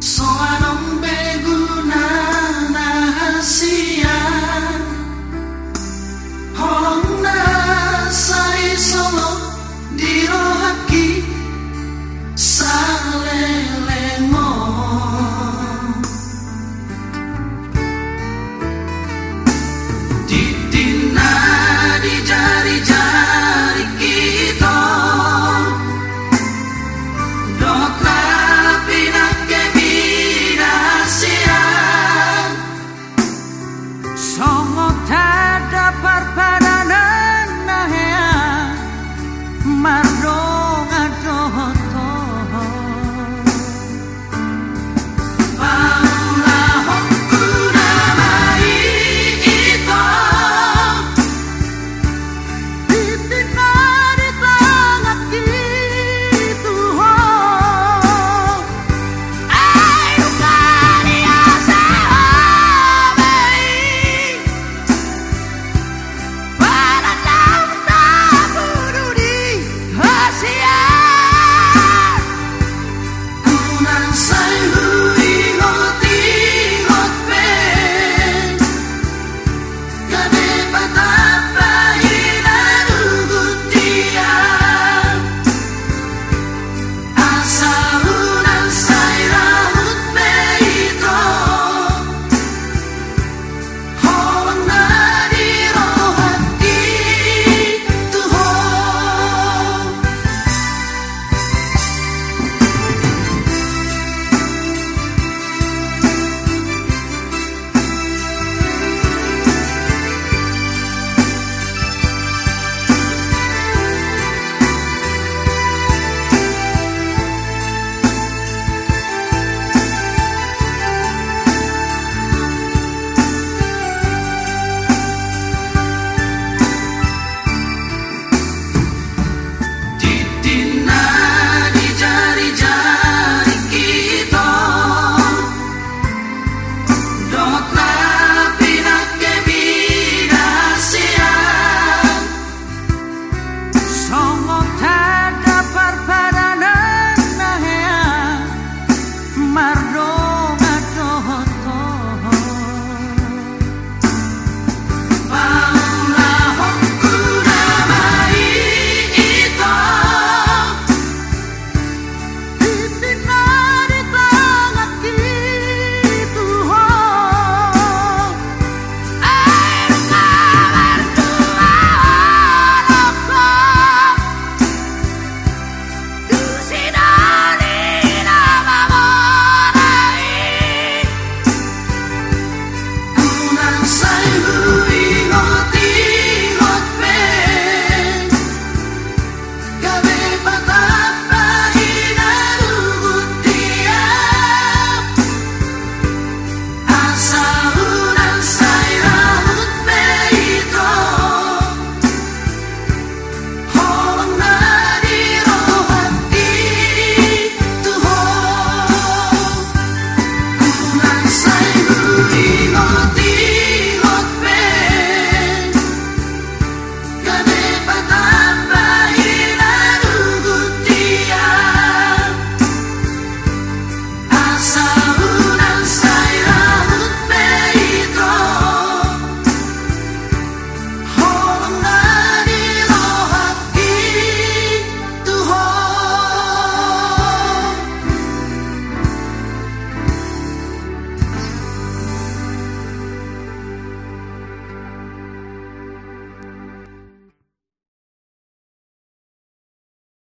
So